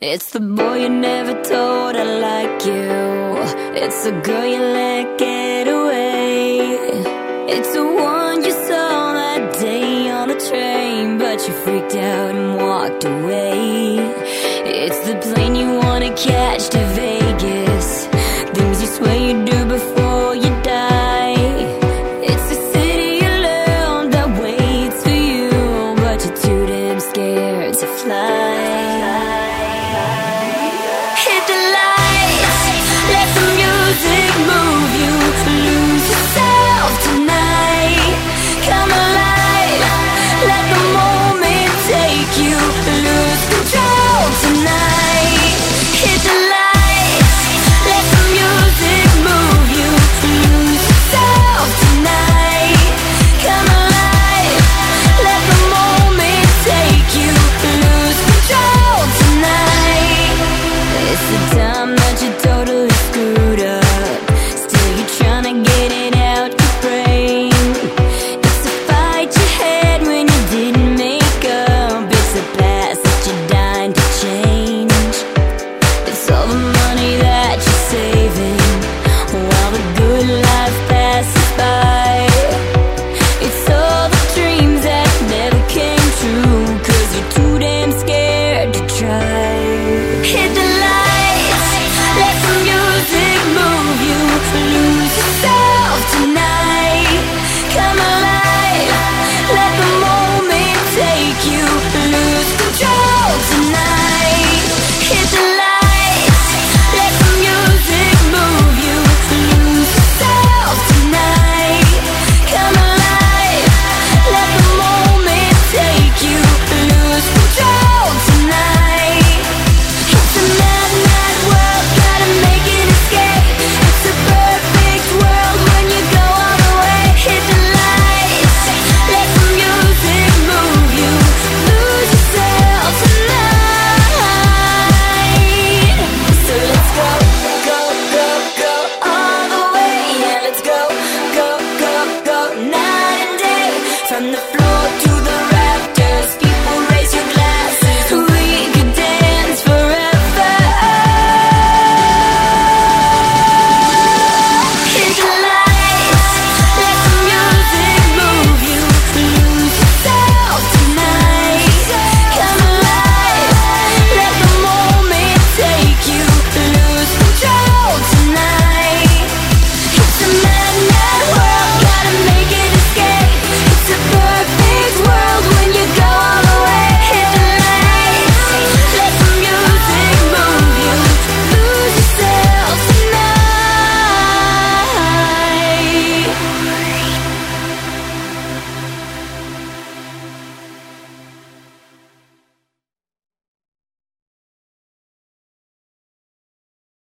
It's the boy you never told I like you. It's the girl you let get away. It's the one you saw that day on the train, but you freaked out and walked away. It's the plane you wanna catch to that you on the floor.